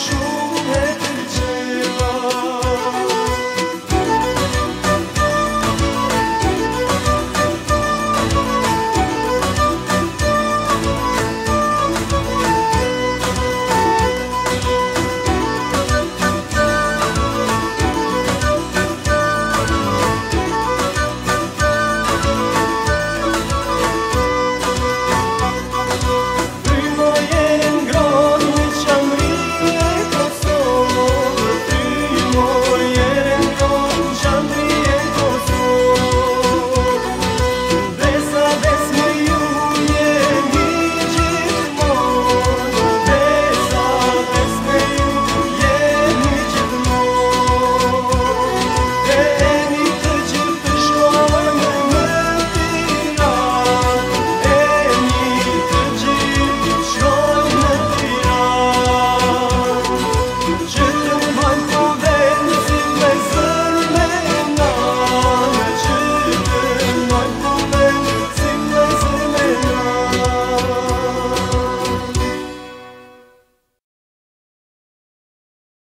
show me.